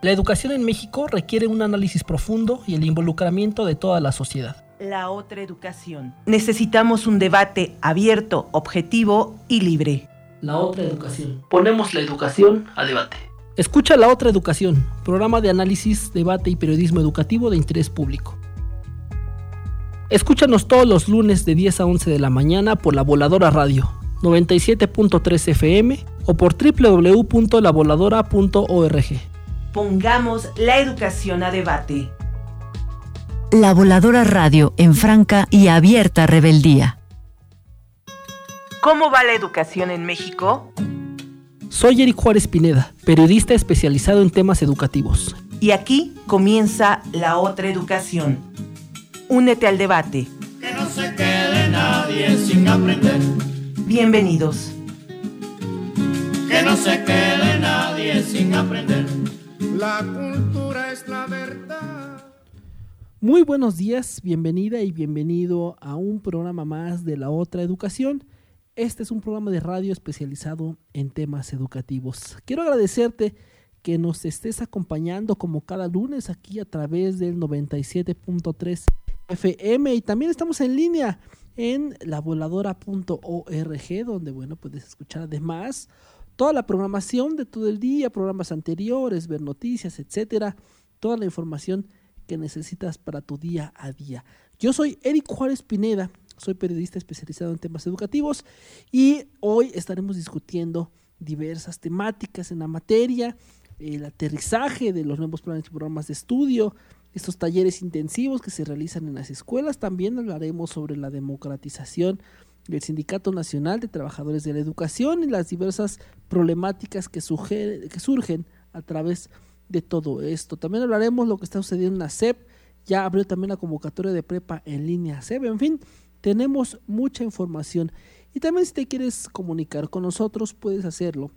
La educación en México requiere un análisis profundo y el involucramiento de toda la sociedad. La otra educación. Necesitamos un debate abierto, objetivo y libre. La otra educación. Ponemos la educación a debate. Escucha La otra educación, programa de análisis, debate y periodismo educativo de interés público. Escúchanos todos los lunes de 10 a 11 de la mañana por La Voladora Radio 97.3 FM o por www.lavoladora.org. Pongamos la educación a debate. La Voladora Radio en franca y abierta rebeldía. ¿Cómo va la educación en México? Soy Eric Juárez Pineda, periodista especializado en temas educativos. Y aquí comienza la otra educación. Únete al debate. Que no se quede nadie sin aprender. Bienvenidos. Que no se quede nadie sin aprender. La cultura es la verdad. Muy buenos días, bienvenida y bienvenido a un programa más de la otra educación. Este es un programa de radio especializado en temas educativos. Quiero agradecerte que nos estés acompañando como cada lunes aquí a través del 97.3 FM y también estamos en línea en lavoladora.org donde bueno puedes escuchar además toda la programación de todo el día, programas anteriores, ver noticias, etcétera, toda la información que necesitas para tu día a día. Yo soy Eric Juárez Pineda, soy periodista especializado en temas educativos y hoy estaremos discutiendo diversas temáticas en la materia, el aterrizaje de los nuevos planes y programas de estudio, estos talleres intensivos que se realizan en las escuelas, también hablaremos sobre la democratización del Sindicato Nacional de Trabajadores de la Educación y las diversas problemáticas que, que surgen a través de todo esto. También hablaremos lo que está sucediendo en la SEP, ya abrió también la convocatoria de prepa en línea SEP, en fin, tenemos mucha información. Y también si te quieres comunicar con nosotros, puedes hacerlo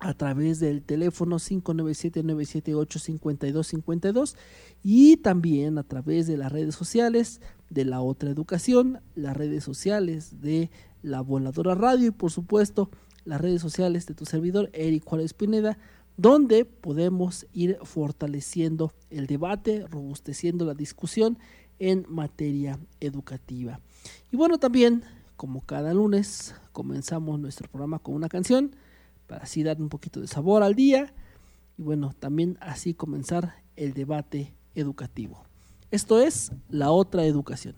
a través del teléfono 597-978-5252 y también a través de las redes sociales de la otra educación, las redes sociales de la voladora radio y por supuesto las redes sociales de tu servidor Eric Juárez Pineda, donde podemos ir fortaleciendo el debate, robusteciendo la discusión en materia educativa. Y bueno, también, como cada lunes, comenzamos nuestro programa con una canción para así dar un poquito de sabor al día y bueno, también así comenzar el debate educativo. Esto es la otra educación.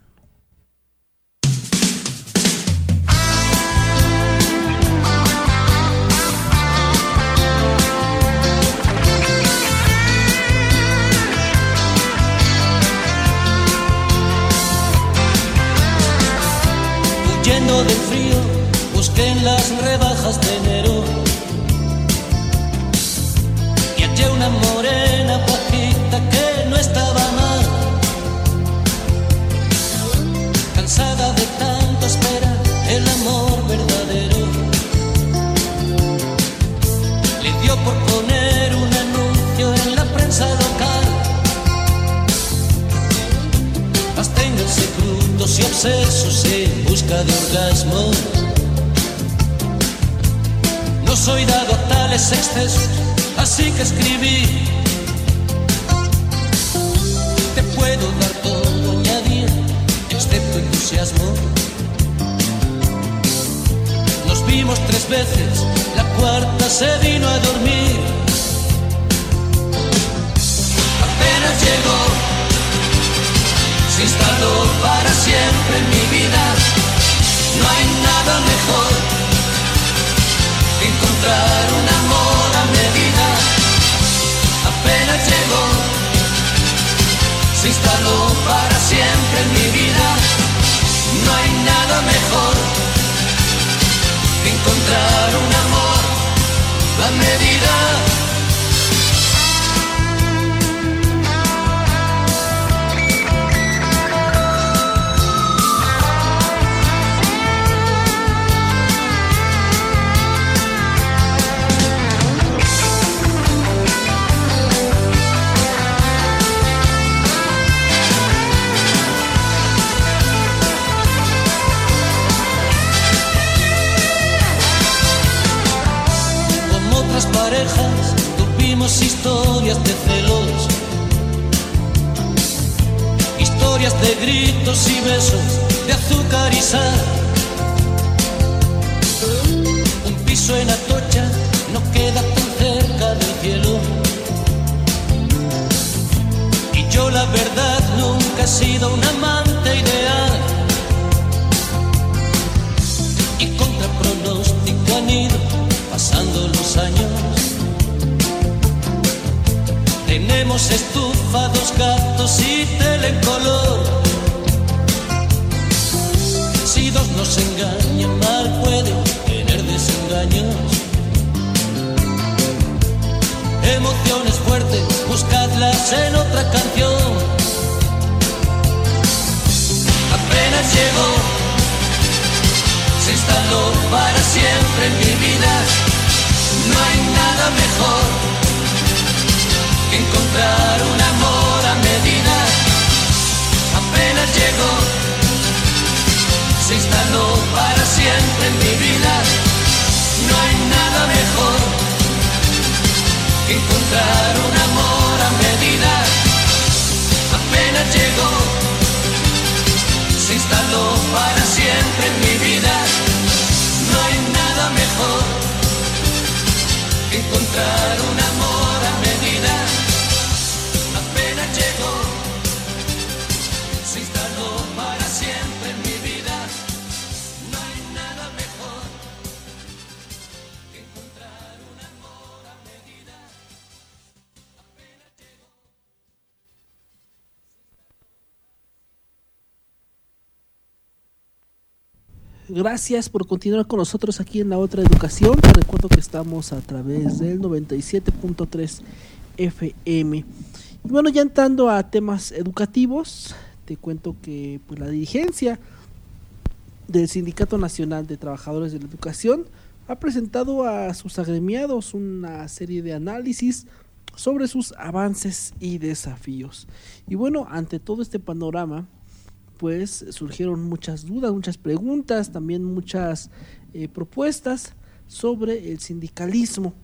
Huyendo del frío, busqué en las rebajas de parejas, tuvimos historias de celos, historias de gritos y besos, de azúcar y sal. Un piso en Atocha no queda tan cerca del cielo. Y yo la verdad nunca he sido un amante ideal. Y contra pronóstico han ido pasando los años. Tenemos estufa, dos gatos y tele color. Si dos nos engañan, mal pueden tener desengaños. Emociones fuertes, buscadlas en otra canción. Apenas llegó, se instaló para siempre en mi vida. No hay nada mejor encontrar un amor a medida. Apenas llegó, se instaló para siempre en mi vida. No hay nada mejor que encontrar un amor a medida. Apenas llegó, se instaló para siempre en mi vida. No hay nada mejor que encontrar un amor Gracias por continuar con nosotros aquí en la otra educación. Te recuerdo que estamos a través del 97.3 FM. Y bueno, ya entrando a temas educativos, te cuento que pues, la dirigencia del Sindicato Nacional de Trabajadores de la Educación ha presentado a sus agremiados una serie de análisis sobre sus avances y desafíos. Y bueno, ante todo este panorama, pues surgieron muchas dudas, muchas preguntas, también muchas eh, propuestas sobre el sindicalismo.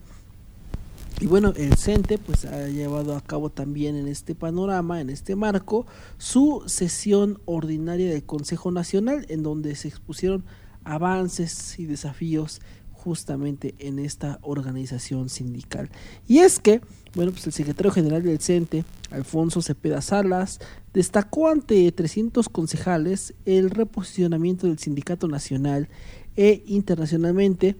Y bueno, el CENTE pues ha llevado a cabo también en este panorama, en este marco, su sesión ordinaria del Consejo Nacional, en donde se expusieron avances y desafíos justamente en esta organización sindical. Y es que, bueno, pues el secretario general del CENTE, Alfonso Cepeda Salas, destacó ante 300 concejales el reposicionamiento del sindicato nacional e internacionalmente,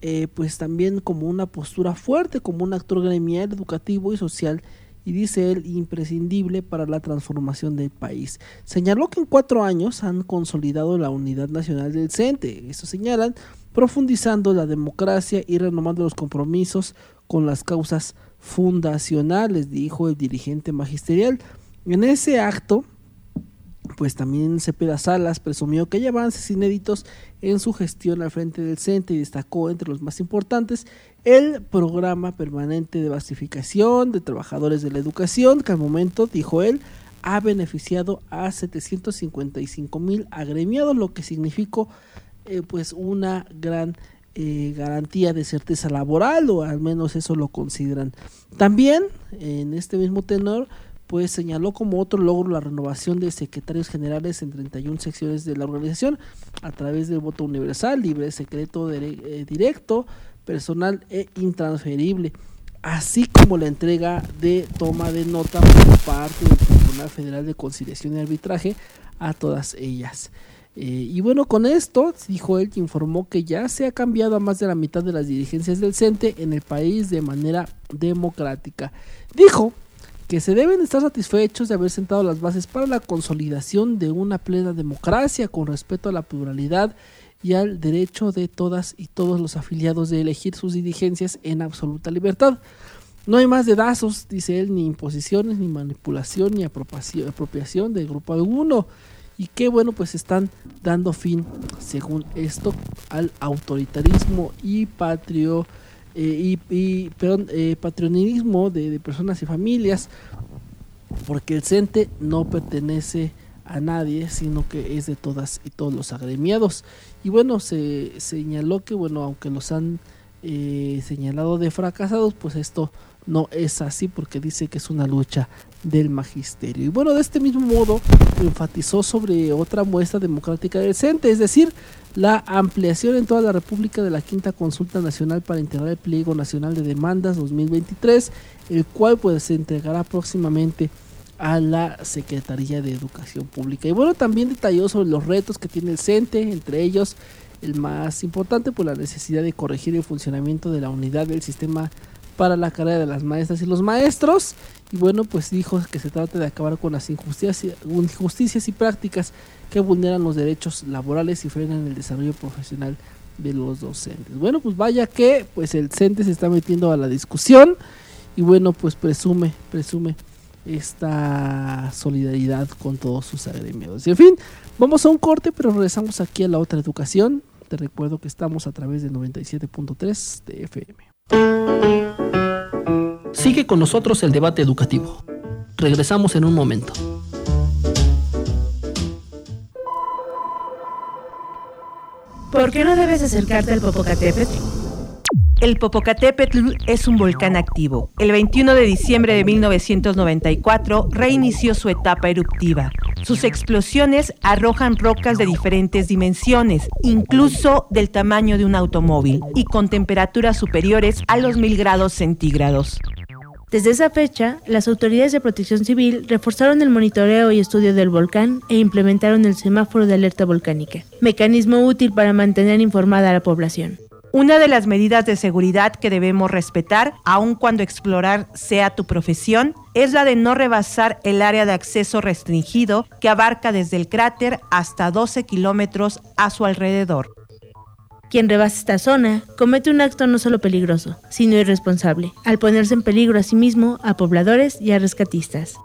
eh, pues también como una postura fuerte, como un actor gremial, educativo y social, y dice él, imprescindible para la transformación del país. Señaló que en cuatro años han consolidado la unidad nacional del CENTE, eso señalan, profundizando la democracia y renomando los compromisos con las causas fundacionales, dijo el dirigente magisterial. En ese acto, pues también Cepeda Salas presumió que hay avances inéditos en su gestión al frente del CENTE y destacó entre los más importantes el programa permanente de basificación de trabajadores de la educación, que al momento, dijo él, ha beneficiado a 755 mil agremiados, lo que significó eh, pues una gran eh, garantía de certeza laboral, o al menos eso lo consideran. También, en este mismo tenor, pues señaló como otro logro la renovación de secretarios generales en 31 secciones de la organización a través del voto universal, libre, secreto, eh, directo, personal e intransferible, así como la entrega de toma de nota por parte del Tribunal Federal de Conciliación y Arbitraje a todas ellas. Eh, y bueno, con esto, dijo él, que informó que ya se ha cambiado a más de la mitad de las dirigencias del CENTE en el país de manera democrática. Dijo que se deben estar satisfechos de haber sentado las bases para la consolidación de una plena democracia con respeto a la pluralidad y al derecho de todas y todos los afiliados de elegir sus dirigencias en absoluta libertad. No hay más dedazos, dice él, ni imposiciones, ni manipulación, ni apropiación, del grupo alguno. Y qué bueno, pues están dando fin, según esto, al autoritarismo y patrio eh, y, y perdón, eh, patrionismo de, de, personas y familias, porque el CENTE no pertenece a nadie, sino que es de todas y todos los agremiados. Y bueno, se señaló que, bueno, aunque los han eh, señalado de fracasados, pues esto no es así porque dice que es una lucha del magisterio. Y bueno, de este mismo modo enfatizó sobre otra muestra democrática del CENTE, es decir, la ampliación en toda la República de la Quinta Consulta Nacional para integrar el Pliego Nacional de Demandas 2023, el cual pues se entregará próximamente a la Secretaría de Educación Pública. Y bueno, también detalló sobre los retos que tiene el CENTE, entre ellos el más importante, pues la necesidad de corregir el funcionamiento de la unidad del sistema para la carrera de las maestras y los maestros. Y bueno, pues dijo que se trata de acabar con las injusticias, y prácticas que vulneran los derechos laborales y frenan el desarrollo profesional de los docentes. Bueno, pues vaya que pues el CENTE se está metiendo a la discusión y bueno, pues presume, presume esta solidaridad con todos sus agremiados. Y en fin, vamos a un corte, pero regresamos aquí a la otra educación. Te recuerdo que estamos a través de 97.3 de FM. Sigue con nosotros el debate educativo. Regresamos en un momento. ¿Por qué no debes acercarte al Popocatépetl? El Popocatépetl es un volcán activo. El 21 de diciembre de 1994 reinició su etapa eruptiva. Sus explosiones arrojan rocas de diferentes dimensiones, incluso del tamaño de un automóvil, y con temperaturas superiores a los mil grados centígrados. Desde esa fecha, las autoridades de protección civil reforzaron el monitoreo y estudio del volcán e implementaron el semáforo de alerta volcánica, mecanismo útil para mantener informada a la población. Una de las medidas de seguridad que debemos respetar, aun cuando explorar sea tu profesión, es la de no rebasar el área de acceso restringido que abarca desde el cráter hasta 12 kilómetros a su alrededor. Quien rebasa esta zona comete un acto no solo peligroso, sino irresponsable, al ponerse en peligro a sí mismo, a pobladores y a rescatistas.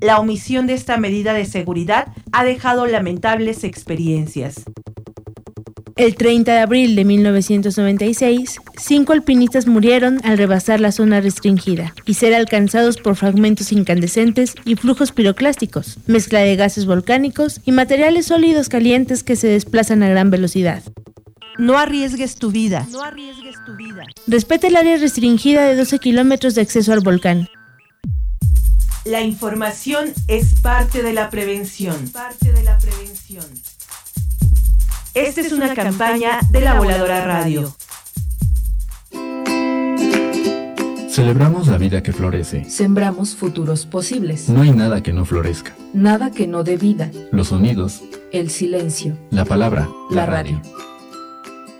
La omisión de esta medida de seguridad ha dejado lamentables experiencias. El 30 de abril de 1996, cinco alpinistas murieron al rebasar la zona restringida y ser alcanzados por fragmentos incandescentes y flujos piroclásticos, mezcla de gases volcánicos y materiales sólidos calientes que se desplazan a gran velocidad. No arriesgues tu vida. No arriesgues tu vida. Respeta el área restringida de 12 kilómetros de acceso al volcán. La información es parte de la prevención. Parte de la prevención. Esta es una campaña de la Voladora Radio. Celebramos la vida que florece. Sembramos futuros posibles. No hay nada que no florezca. Nada que no dé vida. Los sonidos. El silencio. La palabra. La, radio.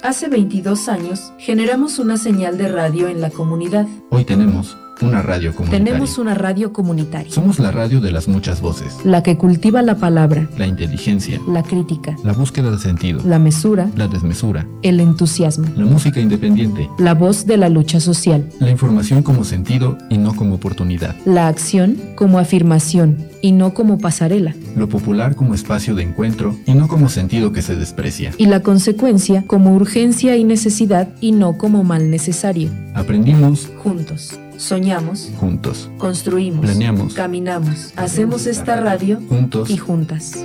Hace 22 años generamos una señal de radio en la comunidad. Hoy tenemos una radio comunitaria. Tenemos una radio comunitaria. Somos la radio de las muchas voces. La que cultiva la palabra. La inteligencia. La crítica. La búsqueda de sentido. La mesura. La desmesura. El entusiasmo. La música independiente. La voz de la lucha social. La información como sentido y no como oportunidad. La acción como afirmación y no como pasarela. Lo popular como espacio de encuentro y no como sentido que se desprecia. Y la consecuencia como urgencia y necesidad y no como mal necesario. Aprendimos juntos. Soñamos. Juntos. Construimos. Planeamos. Caminamos. Hacemos esta radio. Juntos. Y juntas.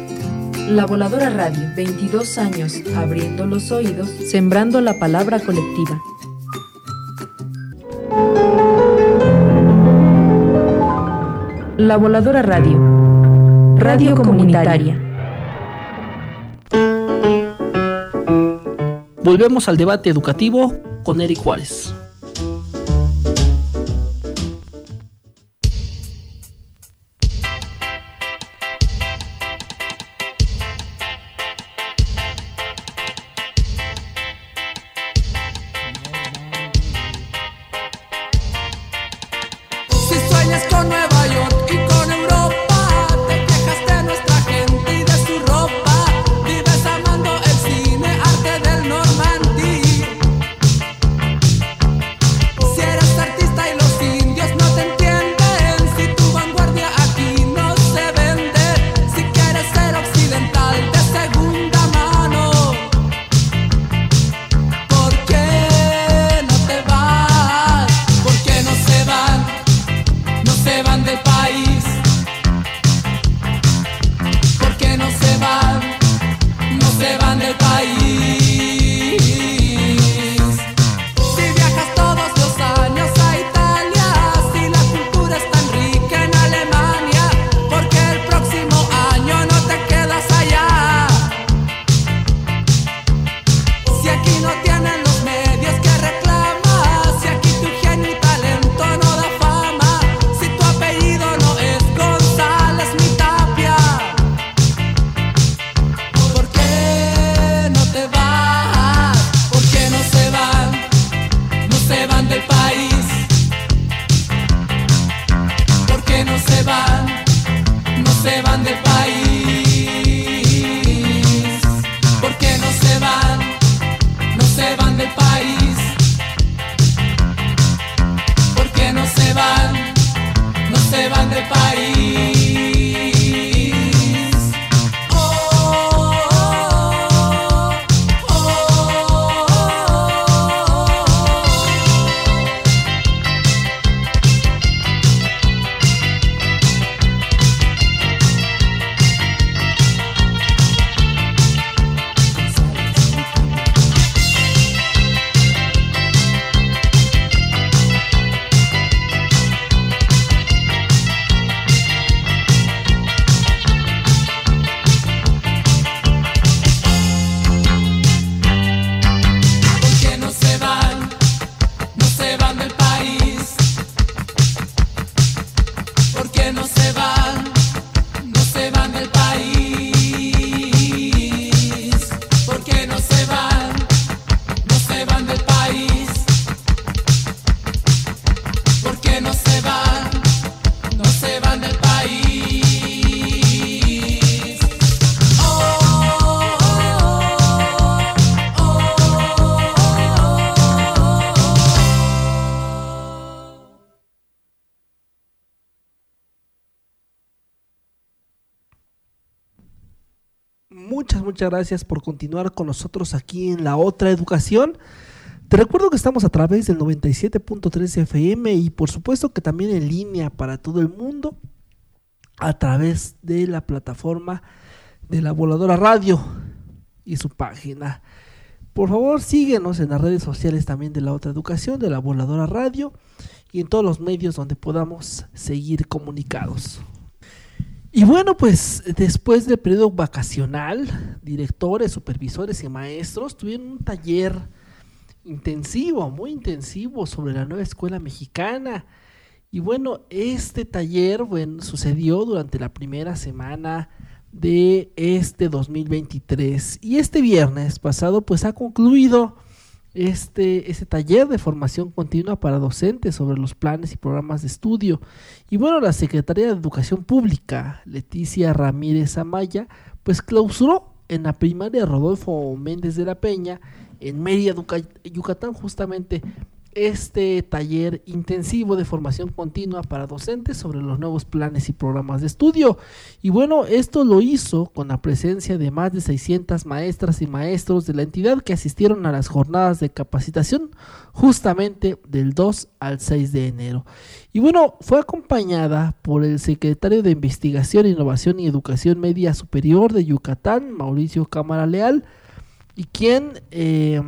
La Voladora Radio, 22 años abriendo los oídos, sembrando la palabra colectiva. La Voladora Radio. Radio comunitaria. Volvemos al debate educativo con Eric Juárez. Muchas gracias por continuar con nosotros aquí en la otra educación. Te recuerdo que estamos a través del 97.3 FM y por supuesto que también en línea para todo el mundo a través de la plataforma de la Voladora Radio y su página. Por favor, síguenos en las redes sociales también de la otra educación, de la Voladora Radio y en todos los medios donde podamos seguir comunicados. Y bueno, pues después del periodo vacacional, directores, supervisores y maestros tuvieron un taller intensivo, muy intensivo sobre la nueva escuela mexicana. Y bueno, este taller bueno, sucedió durante la primera semana de este 2023. Y este viernes pasado pues ha concluido este, este taller de formación continua para docentes sobre los planes y programas de estudio. Y bueno, la Secretaría de Educación Pública, Leticia Ramírez Amaya, pues clausuró en la primaria Rodolfo Méndez de la Peña, en Mérida, Yucatán, justamente este taller intensivo de formación continua para docentes sobre los nuevos planes y programas de estudio. Y bueno, esto lo hizo con la presencia de más de 600 maestras y maestros de la entidad que asistieron a las jornadas de capacitación justamente del 2 al 6 de enero. Y bueno, fue acompañada por el secretario de Investigación, Innovación y Educación Media Superior de Yucatán, Mauricio Cámara Leal, y quien... Eh,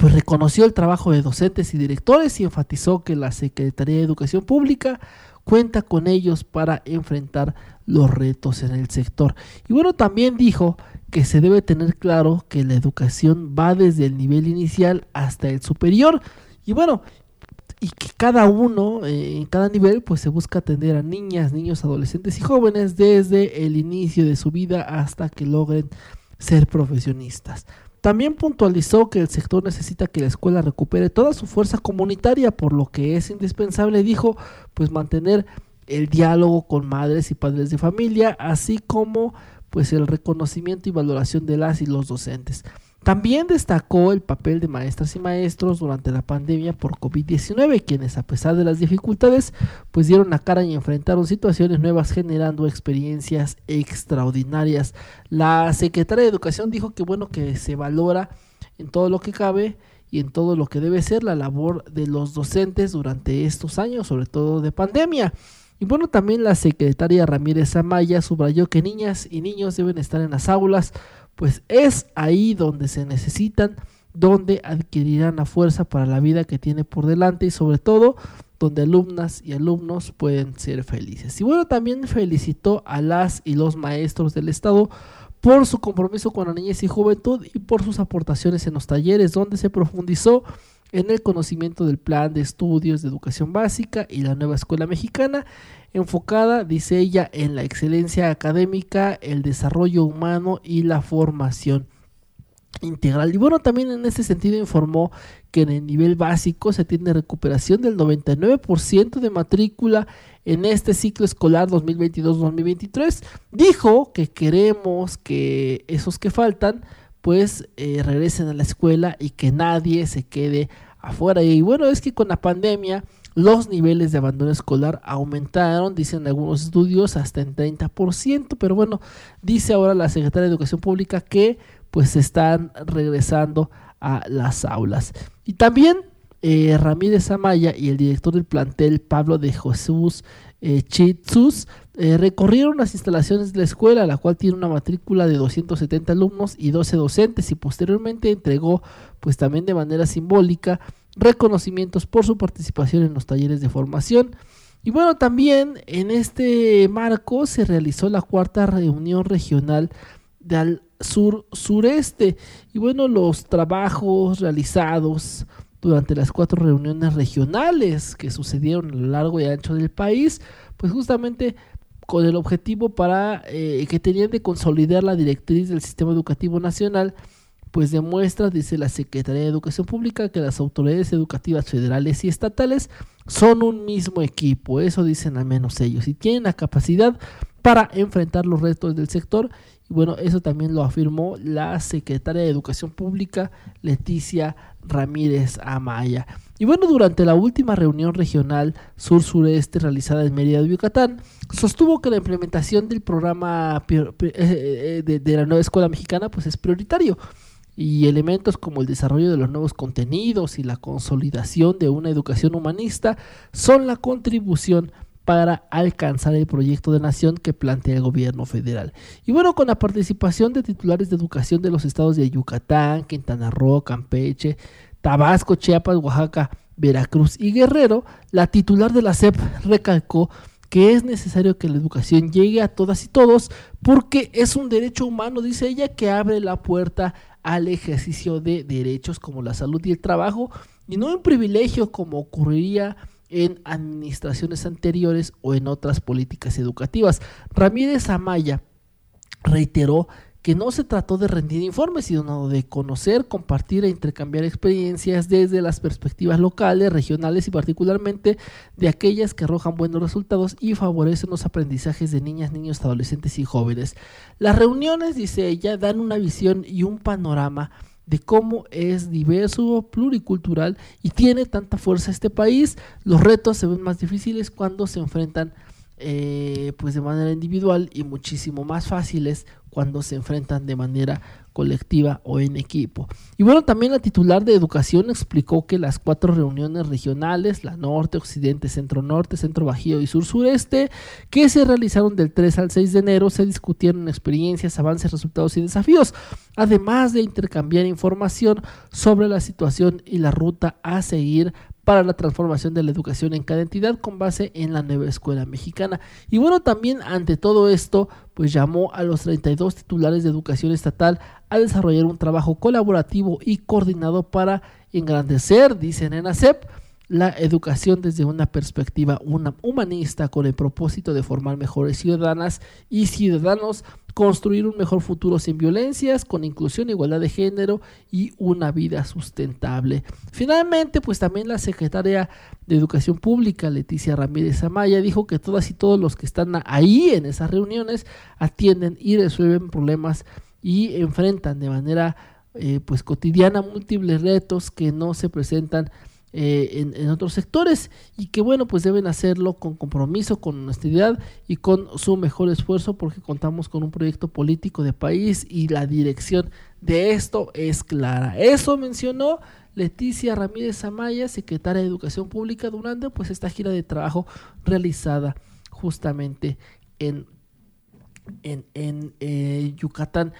pues reconoció el trabajo de docentes y directores y enfatizó que la Secretaría de Educación Pública cuenta con ellos para enfrentar los retos en el sector. Y bueno, también dijo que se debe tener claro que la educación va desde el nivel inicial hasta el superior. Y bueno, y que cada uno, eh, en cada nivel, pues se busca atender a niñas, niños, adolescentes y jóvenes desde el inicio de su vida hasta que logren ser profesionistas. También puntualizó que el sector necesita que la escuela recupere toda su fuerza comunitaria, por lo que es indispensable, dijo, pues mantener el diálogo con madres y padres de familia, así como pues el reconocimiento y valoración de las y los docentes. También destacó el papel de maestras y maestros durante la pandemia por COVID-19, quienes a pesar de las dificultades, pues dieron la cara y enfrentaron situaciones nuevas generando experiencias extraordinarias. La secretaria de Educación dijo que bueno que se valora en todo lo que cabe y en todo lo que debe ser la labor de los docentes durante estos años, sobre todo de pandemia. Y bueno, también la secretaria Ramírez Amaya subrayó que niñas y niños deben estar en las aulas pues es ahí donde se necesitan, donde adquirirán la fuerza para la vida que tiene por delante y sobre todo donde alumnas y alumnos pueden ser felices. Y bueno, también felicitó a las y los maestros del Estado por su compromiso con la niñez y juventud y por sus aportaciones en los talleres donde se profundizó en el conocimiento del plan de estudios de educación básica y la nueva escuela mexicana enfocada, dice ella, en la excelencia académica, el desarrollo humano y la formación. integral. Y bueno, también en ese sentido informó que en el nivel básico se tiene recuperación del 99% de matrícula en este ciclo escolar 2022-2023. Dijo que queremos que esos que faltan pues eh, regresen a la escuela y que nadie se quede afuera. Y bueno, es que con la pandemia los niveles de abandono escolar aumentaron, dicen algunos estudios, hasta en 30%, pero bueno, dice ahora la Secretaria de Educación Pública que pues están regresando a las aulas. Y también eh, Ramírez Amaya y el director del plantel Pablo de Jesús eh, Chitsus eh, recorrieron las instalaciones de la escuela, la cual tiene una matrícula de 270 alumnos y 12 docentes y posteriormente entregó pues también de manera simbólica reconocimientos por su participación en los talleres de formación. Y bueno, también en este marco se realizó la cuarta reunión regional del sur sureste. Y bueno, los trabajos realizados durante las cuatro reuniones regionales que sucedieron a lo largo y ancho del país, pues justamente con el objetivo para eh, que tenían de consolidar la directriz del sistema educativo nacional, pues demuestra, dice la Secretaría de Educación Pública, que las autoridades educativas federales y estatales son un mismo equipo, eso dicen al menos ellos, y tienen la capacidad para enfrentar los retos del sector. Y bueno, eso también lo afirmó la secretaria de Educación Pública, Leticia Ramírez Amaya. Y bueno, durante la última reunión regional sur-sureste realizada en Mérida de Yucatán, sostuvo que la implementación del programa eh, eh, de, de la nueva escuela mexicana pues es prioritario y elementos como el desarrollo de los nuevos contenidos y la consolidación de una educación humanista son la contribución para alcanzar el proyecto de nación que plantea el gobierno federal. Y bueno, con la participación de titulares de educación de los estados de Yucatán, Quintana Roo, Campeche, Tabasco, Chiapas, Oaxaca, Veracruz y Guerrero, la titular de la SEP recalcó que es necesario que la educación llegue a todas y todos porque es un derecho humano, dice ella, que abre la puerta al ejercicio de derechos como la salud y el trabajo y no un privilegio como ocurriría en administraciones anteriores o en otras políticas educativas. Ramírez Amaya reiteró que no se trató de rendir informes, sino de conocer, compartir e intercambiar experiencias desde las perspectivas locales, regionales y particularmente de aquellas que arrojan buenos resultados y favorecen los aprendizajes de niñas, niños, adolescentes y jóvenes. Las reuniones, dice ella, dan una visión y un panorama de cómo es diverso, pluricultural y tiene tanta fuerza este país. Los retos se ven más difíciles cuando se enfrentan eh, pues de manera individual y muchísimo más fáciles cuando se enfrentan de manera colectiva o en equipo. Y bueno, también la titular de educación explicó que las cuatro reuniones regionales, la norte, occidente, centro norte, centro bajío y sur sureste, que se realizaron del 3 al 6 de enero, se discutieron experiencias, avances, resultados y desafíos, además de intercambiar información sobre la situación y la ruta a seguir para la transformación de la educación en cada entidad con base en la nueva escuela mexicana. Y bueno, también ante todo esto, pues llamó a los 32 titulares de educación estatal a desarrollar un trabajo colaborativo y coordinado para engrandecer, dicen en ACEP, la educación desde una perspectiva humanista con el propósito de formar mejores ciudadanas y ciudadanos, construir un mejor futuro sin violencias, con inclusión, igualdad de género y una vida sustentable. Finalmente, pues también la secretaria de Educación Pública, Leticia Ramírez Amaya, dijo que todas y todos los que están ahí en esas reuniones atienden y resuelven problemas y enfrentan de manera eh, pues cotidiana múltiples retos que no se presentan eh, en, otros sectores y que bueno pues deben hacerlo con compromiso, con honestidad y con su mejor esfuerzo porque contamos con un proyecto político de país y la dirección de esto es clara. Eso mencionó Leticia Ramírez Amaya, secretaria de Educación Pública durante pues esta gira de trabajo realizada justamente en, en, en eh, Yucatán.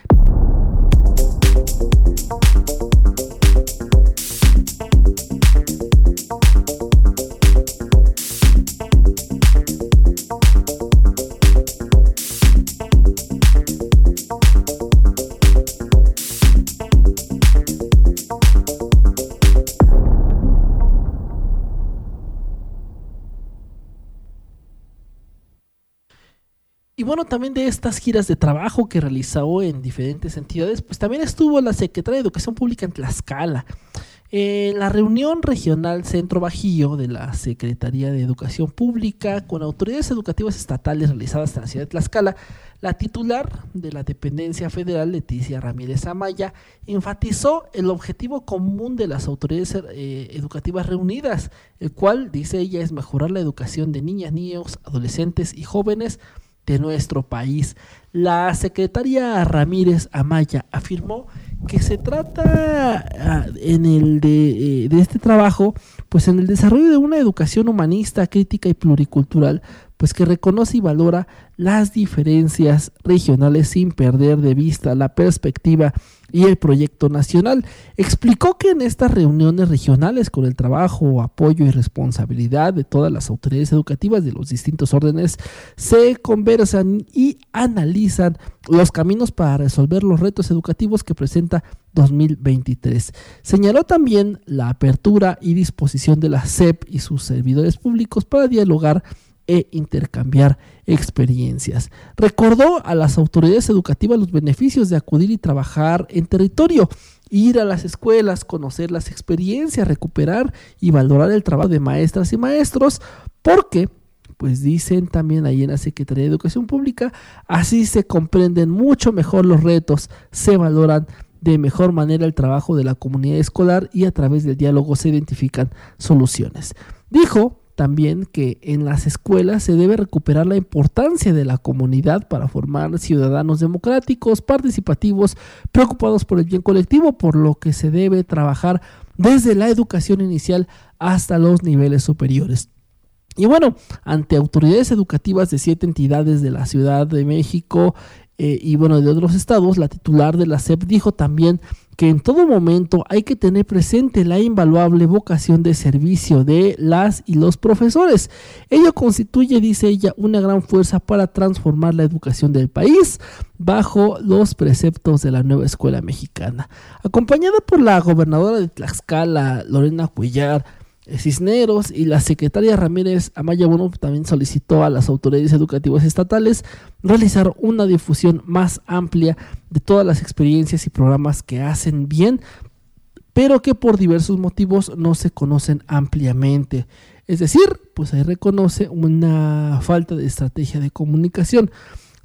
Y bueno, también de estas giras de trabajo que realizó en diferentes entidades, pues también estuvo la Secretaria de Educación Pública en Tlaxcala. En la reunión regional Centro Bajío de la Secretaría de Educación Pública con autoridades educativas estatales realizadas en la ciudad de Tlaxcala, la titular de la dependencia federal, Leticia Ramírez Amaya, enfatizó el objetivo común de las autoridades eh, educativas reunidas, el cual, dice ella, es mejorar la educación de niñas, niños, adolescentes y jóvenes de nuestro país. La secretaria Ramírez Amaya afirmó que se trata ah, en el eh, de, este trabajo, pues en el desarrollo de una educación humanista, crítica y pluricultural, pues que reconoce y valora las diferencias regionales sin perder de vista la perspectiva y el proyecto nacional. Explicó que en estas reuniones regionales con el trabajo, apoyo y responsabilidad de todas las autoridades educativas de los distintos órdenes se conversan y analizan los caminos para resolver los retos educativos que presenta 2023. Señaló también la apertura y disposición de la SEP y sus servidores públicos para dialogar e intercambiar experiencias. Recordó a las autoridades educativas los beneficios de acudir y trabajar en territorio, ir a las escuelas, conocer las experiencias, recuperar y valorar el trabajo de maestras y maestros, porque pues dicen también ahí en la Secretaría de Educación Pública, así se comprenden mucho mejor los retos, se valoran de mejor manera el trabajo de la comunidad escolar y a través del diálogo se identifican soluciones. Dijo también que en las escuelas se debe recuperar la importancia de la comunidad para formar ciudadanos democráticos, participativos, preocupados por el bien colectivo, por lo que se debe trabajar desde la educación inicial hasta los niveles superiores. Y bueno, ante autoridades educativas de siete entidades de la Ciudad de México eh, y bueno, de otros estados, la titular de la SEP dijo también que en todo momento hay que tener presente la invaluable vocación de servicio de las y los profesores. Ello constituye, dice ella, una gran fuerza para transformar la educación del país bajo los preceptos de la nueva escuela mexicana. Acompañada por la gobernadora de Tlaxcala, Lorena Cuellar, Cisneros y la secretaria Ramírez Amaya Bueno también solicitó a las autoridades educativas estatales realizar una difusión más amplia de todas las experiencias y programas que hacen bien, pero que por diversos motivos no se conocen ampliamente. Es decir, pues ahí reconoce una falta de estrategia de comunicación.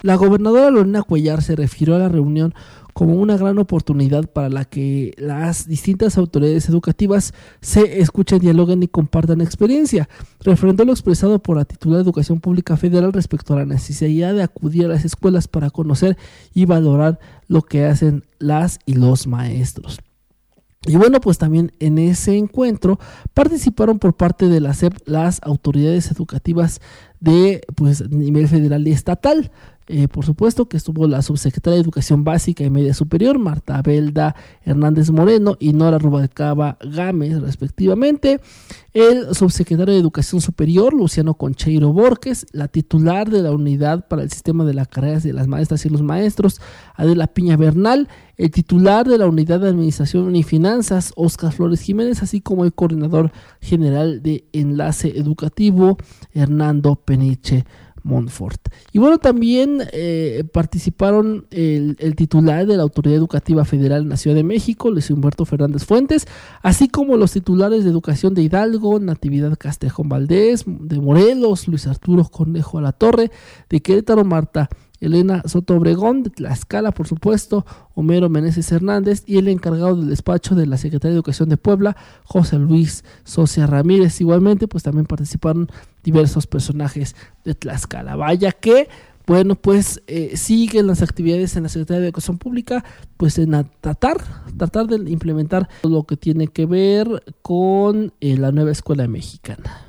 La gobernadora Lorena Cuellar se refirió a la reunión como una gran oportunidad para la que las distintas autoridades educativas se escuchen, dialoguen y compartan experiencia. Refrendó lo expresado por la titular de Educación Pública Federal respecto a la necesidad de acudir a las escuelas para conocer y valorar lo que hacen las y los maestros. Y bueno, pues también en ese encuentro participaron por parte de la SEP las autoridades educativas de pues, nivel federal y estatal. Eh, por supuesto que estuvo la subsecretaria de Educación Básica y Media Superior, Marta Belda Hernández Moreno y Nora Rubalcaba Gámez, respectivamente. El subsecretario de Educación Superior, Luciano Concheiro Borges, la titular de la Unidad para el Sistema de las Carreras de las Maestras y los Maestros, Adela Piña Bernal, el titular de la Unidad de Administración y Finanzas, Oscar Flores Jiménez, así como el coordinador general de Enlace Educativo, Hernando Peniche. Montfort. Y bueno, también eh, participaron el, titular de la Autoridad Educativa Federal en la Ciudad de México, Luis Humberto Fernández Fuentes, así como los titulares de Educación de Hidalgo, Natividad Castejón Valdés, de Morelos, Luis Arturo Conejo a la Torre, de Querétaro, Marta Elena Soto Obregón, de Tlaxcala, por supuesto, Homero Meneses Hernández y el encargado del despacho de la Secretaría de Educación de Puebla, José Luis Socia Ramírez. Igualmente, pues también participaron diversos personajes de Tlaxcala. Vaya que, bueno, pues eh, siguen las actividades en la Secretaría de Educación Pública, pues en tratar, tratar de implementar lo que tiene que ver con eh, la nueva escuela mexicana.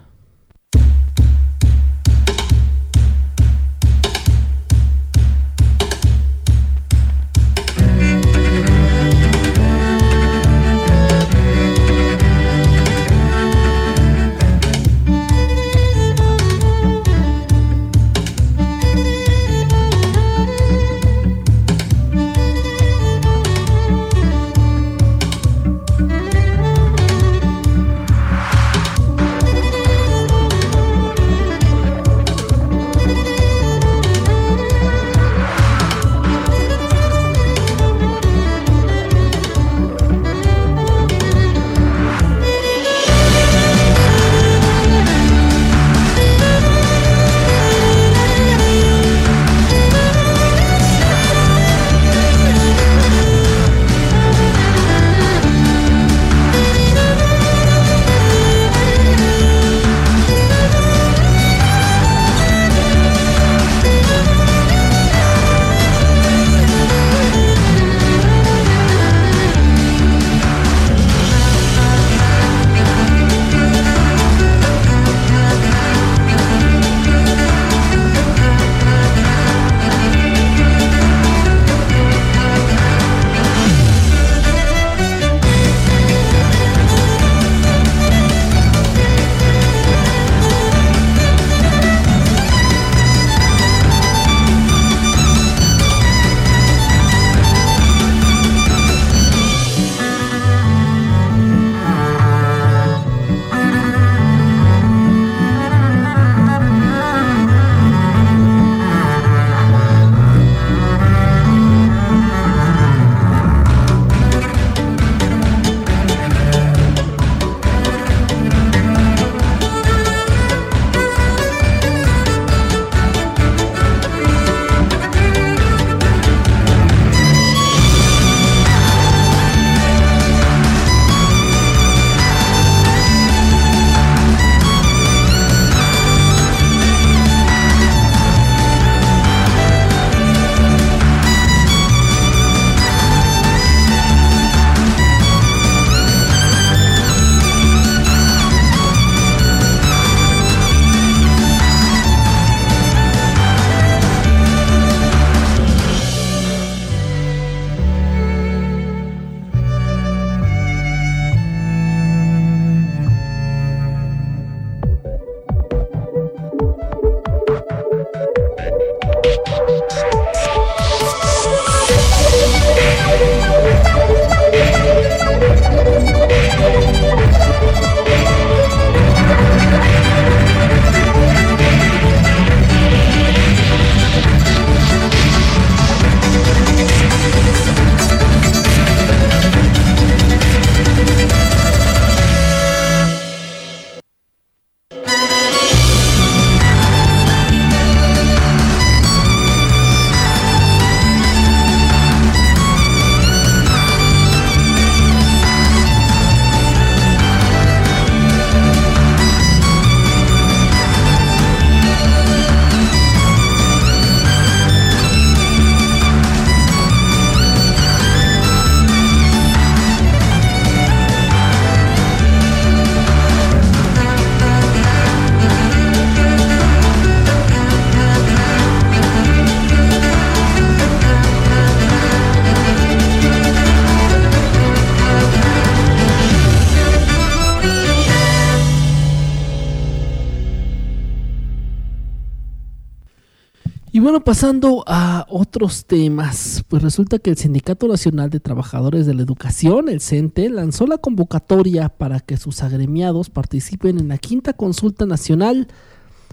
Bueno, pasando a otros temas, pues resulta que el Sindicato Nacional de Trabajadores de la Educación, el CENTE, lanzó la convocatoria para que sus agremiados participen en la quinta consulta nacional,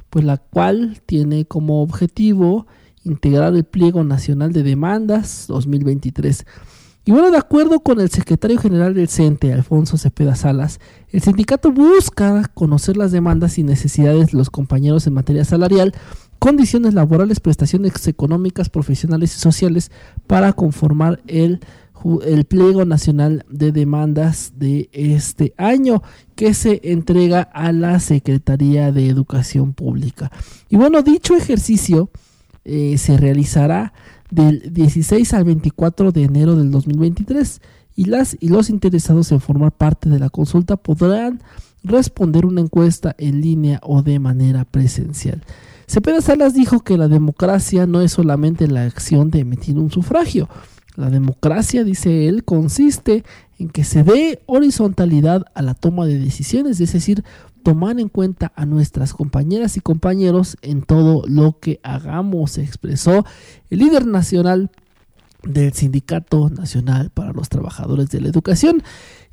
pues la cual tiene como objetivo integrar el pliego nacional de demandas 2023. Y bueno, de acuerdo con el secretario general del CENTE, Alfonso Cepeda Salas, el sindicato busca conocer las demandas y necesidades de los compañeros en materia salarial, condiciones laborales, prestaciones económicas, profesionales y sociales para conformar el, el pliego nacional de demandas de este año que se entrega a la Secretaría de Educación Pública. Y bueno, dicho ejercicio eh, se realizará del 16 al 24 de enero del 2023 y las y los interesados en formar parte de la consulta podrán responder una encuesta en línea o de manera presencial. Cepeda Salas dijo que la democracia no es solamente la acción de emitir un sufragio. La democracia, dice él, consiste en que se dé horizontalidad a la toma de decisiones, es decir, tomar en cuenta a nuestras compañeras y compañeros en todo lo que hagamos, expresó el líder nacional del Sindicato Nacional para los Trabajadores de la Educación.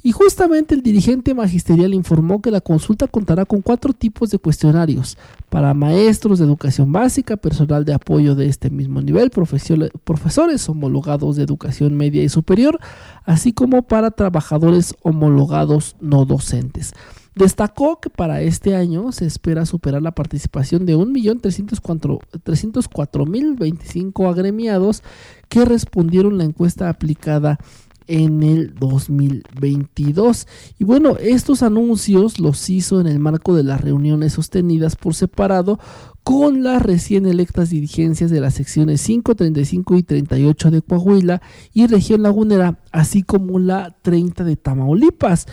Y justamente el dirigente magisterial informó que la consulta contará con cuatro tipos de cuestionarios para maestros de educación básica, personal de apoyo de este mismo nivel, profesores homologados de educación media y superior, así como para trabajadores homologados no docentes. Destacó que para este año se espera superar la participación de 1.304.025 agremiados que respondieron la encuesta aplicada en el 2022. Y bueno, estos anuncios los hizo en el marco de las reuniones sostenidas por separado con las recién electas dirigencias de las secciones 5, 35 y 38 de Coahuila y región lagunera, así como la 30 de Tamaulipas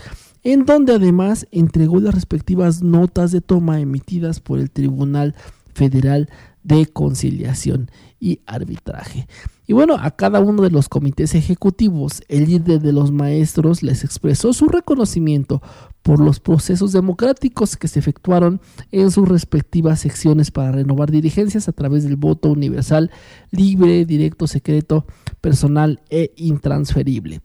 en donde además entregó las respectivas notas de toma emitidas por el Tribunal Federal de Conciliación y Arbitraje. Y bueno, a cada uno de los comités ejecutivos, el líder de los maestros les expresó su reconocimiento por los procesos democráticos que se efectuaron en sus respectivas secciones para renovar dirigencias a través del voto universal, libre, directo, secreto, personal e intransferible.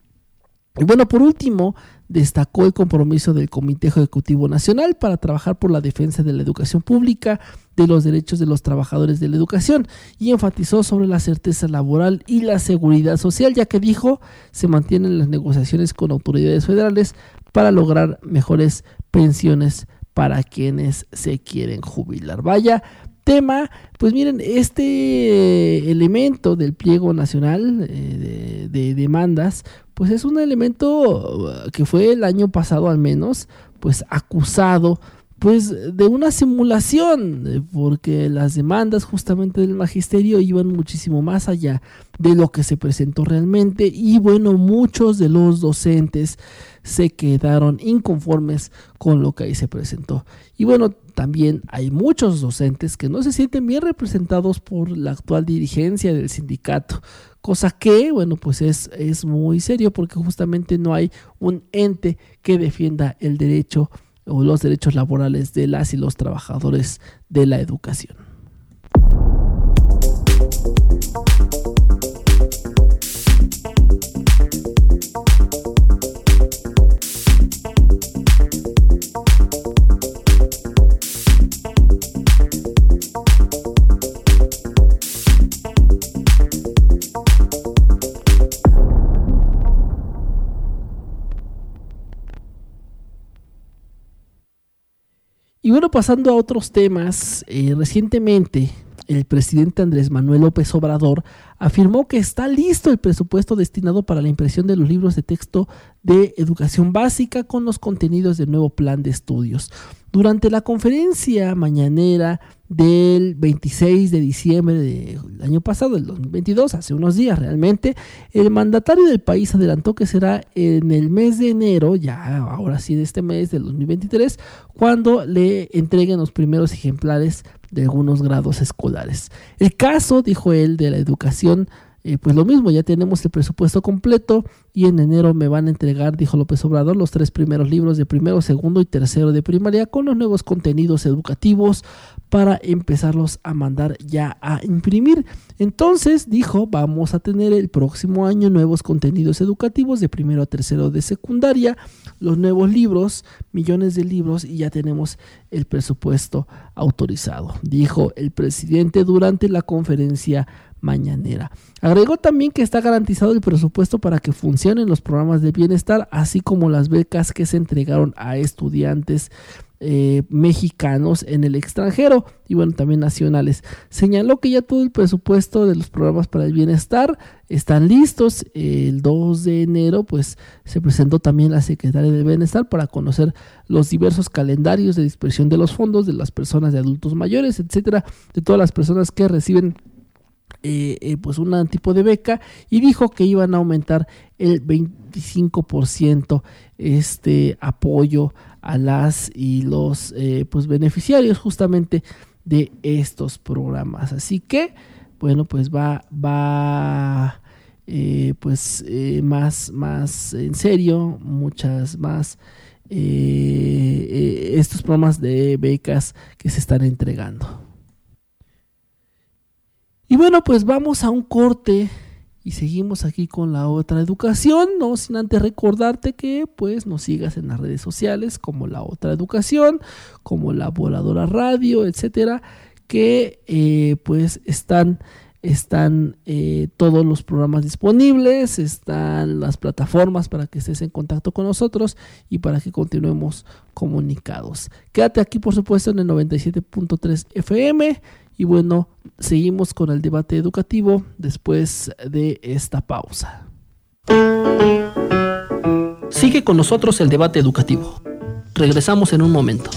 Y bueno, por último, destacó el compromiso del Comité Ejecutivo Nacional para trabajar por la defensa de la educación pública, de los derechos de los trabajadores de la educación y enfatizó sobre la certeza laboral y la seguridad social, ya que dijo se mantienen las negociaciones con autoridades federales para lograr mejores pensiones para quienes se quieren jubilar. Vaya, tema, pues miren, este elemento del pliego nacional eh, de, demandas, pues es un elemento uh, que fue el año pasado al menos, pues acusado pues de una simulación, eh, porque las demandas justamente del magisterio iban muchísimo más allá de lo que se presentó realmente y bueno, muchos de los docentes se quedaron inconformes con lo que ahí se presentó. Y bueno, también hay muchos docentes que no se sienten bien representados por la actual dirigencia del sindicato, cosa que, bueno, pues es, es muy serio porque justamente no hay un ente que defienda el derecho o los derechos laborales de las y los trabajadores de la educación. Pasando a otros temas, eh, recientemente el presidente Andrés Manuel López Obrador afirmó que está listo el presupuesto destinado para la impresión de los libros de texto de educación básica con los contenidos del nuevo plan de estudios. Durante la conferencia mañanera del 26 de diciembre del año pasado, del 2022, hace unos días realmente, el mandatario del país adelantó que será en el mes de enero, ya ahora sí de este mes del 2023, cuando le entreguen los primeros ejemplares de algunos grados escolares. El caso, dijo él, de la educación, eh, pues lo mismo, ya tenemos el presupuesto completo, y en enero me van a entregar, dijo López Obrador, los tres primeros libros de primero, segundo y tercero de primaria con los nuevos contenidos educativos para empezarlos a mandar ya a imprimir. Entonces dijo, vamos a tener el próximo año nuevos contenidos educativos de primero a tercero de secundaria, los nuevos libros, millones de libros y ya tenemos el presupuesto autorizado, dijo el presidente durante la conferencia mañanera. Agregó también que está garantizado el presupuesto para que funcionen los programas de bienestar, así como las becas que se entregaron a estudiantes eh, mexicanos en el extranjero y bueno, también nacionales. Señaló que ya todo el presupuesto de los programas para el bienestar están listos. El 2 de enero pues se presentó también la Secretaria de Bienestar para conocer los diversos calendarios de dispersión de los fondos de las personas de adultos mayores, etcétera, de todas las personas que reciben eh, eh, pues un tipo de beca y dijo que iban a aumentar el 25% este apoyo a las y los eh, pues beneficiarios justamente de estos programas. Así que bueno pues va va pues más más en serio muchas más estos programas de becas que se están entregando bueno, pues vamos a un corte y seguimos aquí con la otra educación, no sin antes recordarte que pues nos sigas en las redes sociales como la otra educación, como la voladora radio, etcétera, que eh, pues están están eh, todos los programas disponibles, están las plataformas para que estés en contacto con nosotros y para que continuemos comunicados. Quédate aquí por supuesto en el 97.3 FM y bueno, seguimos con el debate educativo después de esta pausa. Sigue con nosotros el debate educativo. Regresamos en un momento.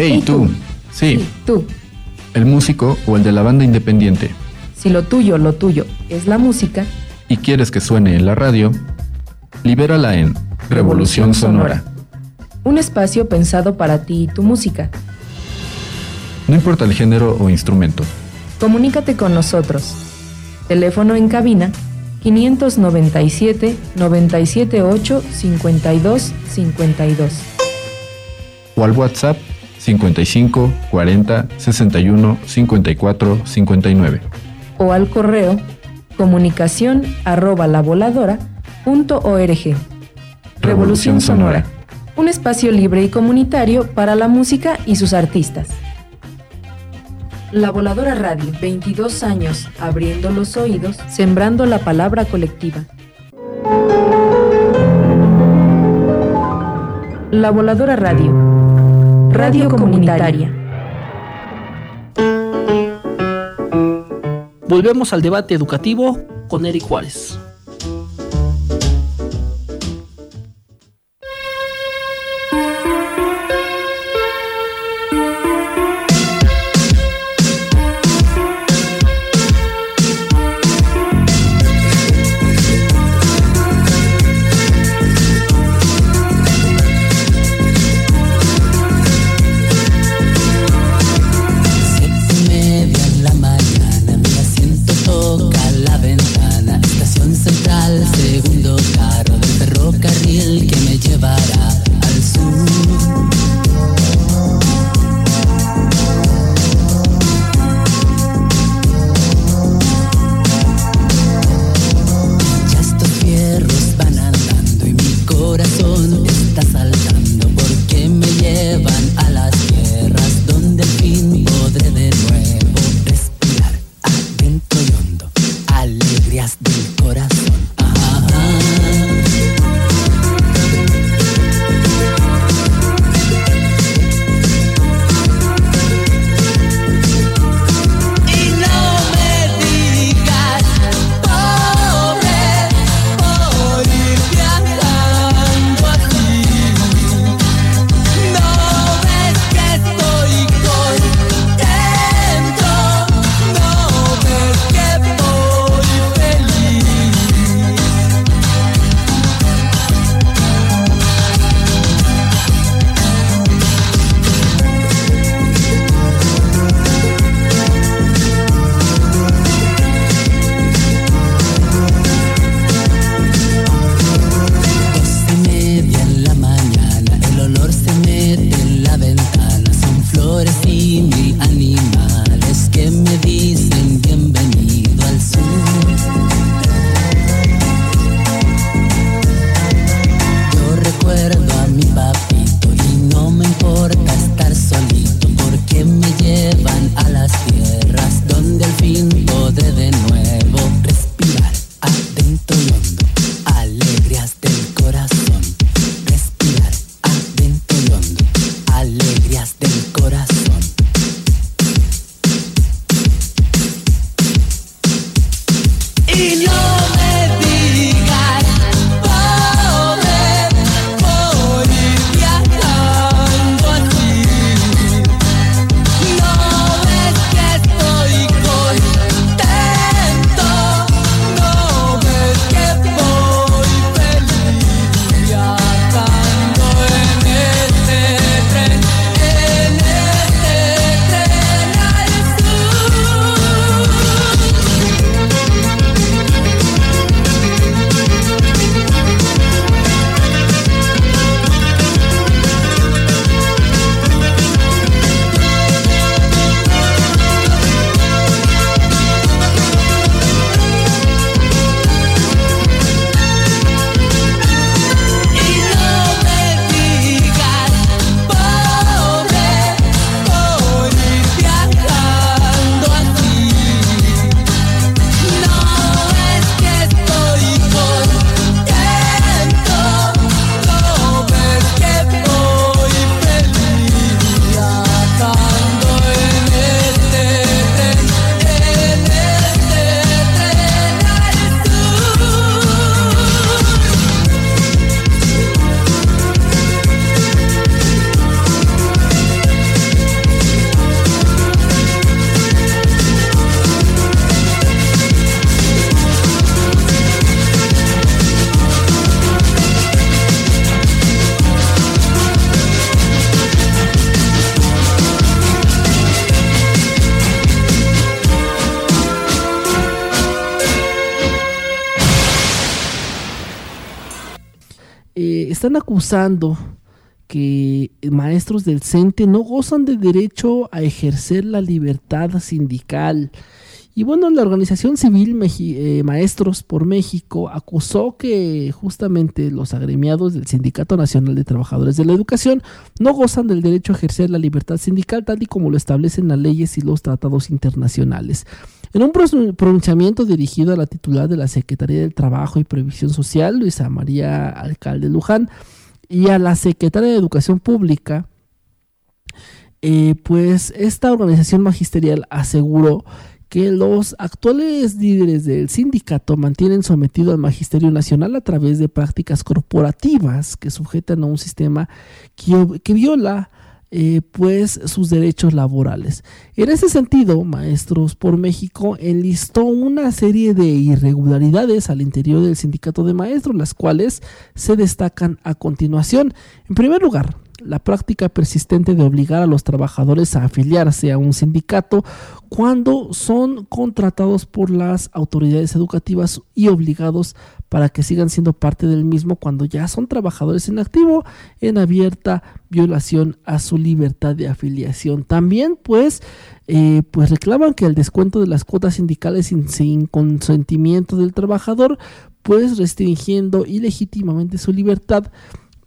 Hey tú, sí, tú. el músico o el de la banda independiente, Si lo tuyo, lo tuyo es la música, y quieres que suene en la radio, libérala en Revolución Sonora. un espacio pensado para ti y tu música. No importa el género o instrumento, Comunícate con nosotros. Teléfono en cabina 597 978 52 52 o al WhatsApp 55 40 61 54 59. o al correo comunicación arroba la voladora punto org. Revolución Sonora, un espacio libre y comunitario para la música y sus artistas. La Voladora Radio, 22 años abriendo los oídos, sembrando la palabra colectiva. La Voladora Radio, radio comunitaria. Volvemos al debate educativo con Eric Juárez. Eh, están acusando que maestros del CENTE no gozan de derecho a ejercer la libertad sindical. Y bueno, la organización civil eh, Maestros por México acusó que justamente los agremiados del Sindicato Nacional de Trabajadores de la Educación no gozan del derecho a ejercer la libertad sindical tal y como lo establecen las leyes y los tratados internacionales. En un pronunciamiento dirigido a la titular de la Secretaría del Trabajo y Previsión Social, Luisa María Alcalde Luján, y a la Secretaria de Educación Pública, eh, pues esta organización magisterial aseguró que los actuales líderes del sindicato mantienen sometido al Magisterio Nacional a través de prácticas corporativas que sujetan a un sistema que, que viola eh, pues sus derechos laborales. En ese sentido, Maestros por México enlistó una serie de irregularidades al interior del sindicato de maestros, las cuales se destacan a continuación. En primer lugar, la práctica persistente de obligar a los trabajadores a afiliarse a un sindicato cuando son contratados por las autoridades educativas y obligados para que sigan siendo parte del mismo cuando ya son trabajadores en activo en abierta violación a su libertad de afiliación. También pues, eh, pues reclaman que el descuento de las cuotas sindicales sin, sin consentimiento del trabajador pues restringiendo ilegítimamente su libertad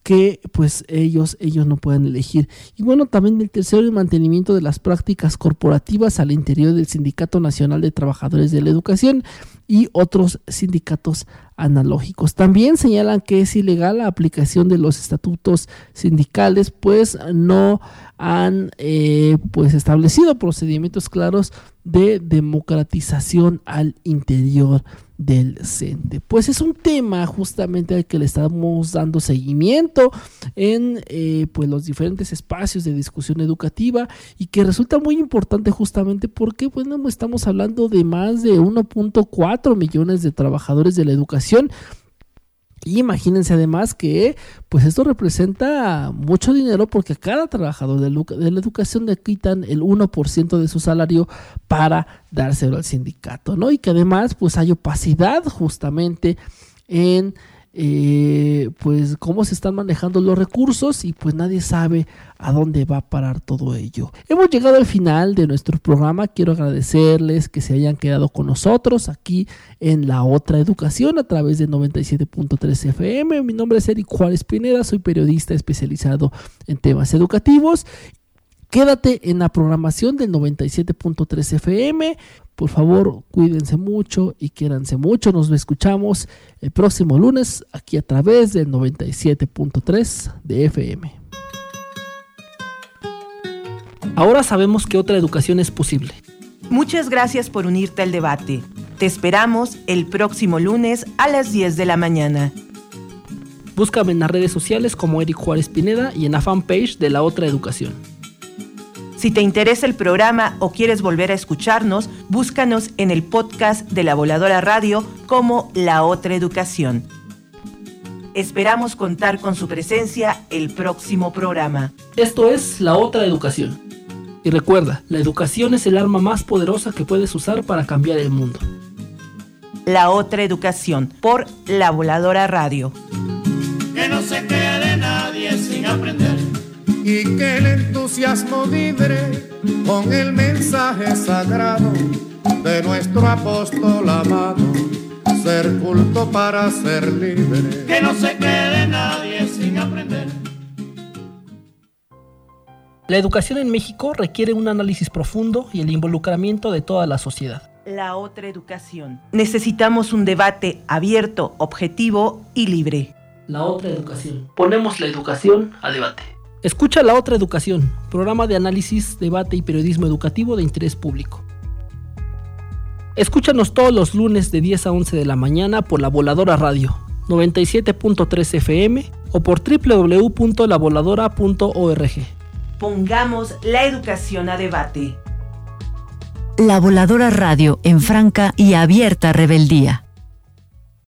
que pues ellos, ellos no puedan elegir. Y bueno, también el tercero, el mantenimiento de las prácticas corporativas al interior del Sindicato Nacional de Trabajadores de la Educación y otros sindicatos analógicos. También señalan que es ilegal la aplicación de los estatutos sindicales, pues no han eh, pues establecido procedimientos claros de democratización al interior del CENTE. Pues es un tema justamente al que le estamos dando seguimiento en eh, pues los diferentes espacios de discusión educativa y que resulta muy importante justamente porque bueno, estamos hablando de más de 1.4 millones de trabajadores de la educación y imagínense además que pues esto representa mucho dinero porque a cada trabajador de, la educación le quitan el 1% de su salario para dárselo al sindicato, ¿no? Y que además pues hay opacidad justamente en eh, pues cómo se están manejando los recursos y pues nadie sabe a dónde va a parar todo ello. Hemos llegado al final de nuestro programa. Quiero agradecerles que se hayan quedado con nosotros aquí en la otra educación a través de 97.3 FM. Mi nombre es Eric Juárez Pineda, soy periodista especializado en temas educativos Quédate en la programación del 97.3 FM. Por favor, cuídense mucho y quiéranse mucho. Nos escuchamos el próximo lunes aquí a través del 97.3 de FM. Ahora sabemos que otra educación es posible. Muchas gracias por unirte al debate. Te esperamos el próximo lunes a las 10 de la mañana. Búscame en las redes sociales como Eric Juárez Pineda y en la fanpage de La Otra Educación. Si te interesa el programa o quieres volver a escucharnos, búscanos en el podcast de la Voladora Radio como La Otra Educación. Esperamos contar con su presencia el próximo programa. Esto es La Otra Educación. Y recuerda, la educación es el arma más poderosa que puedes usar para cambiar el mundo. La Otra Educación por La Voladora Radio. Que no se quede nadie sin aprender y que el entusiasmo vibre con el mensaje sagrado de nuestro apóstol amado, ser culto para ser libre. Que no se quede nadie sin aprender. La educación en México requiere un análisis profundo y el involucramiento de toda la sociedad. La otra educación. Necesitamos un debate abierto, objetivo y libre. La otra educación. Ponemos la educación a debate. Escucha La Otra Educación, programa de análisis, debate y periodismo educativo de interés público. Escúchanos todos los lunes de 10 a 11 de la mañana por La Voladora Radio, 97.3 FM o por www.lavoladora.org. Pongamos la educación a debate. La Voladora Radio en franca y abierta rebeldía.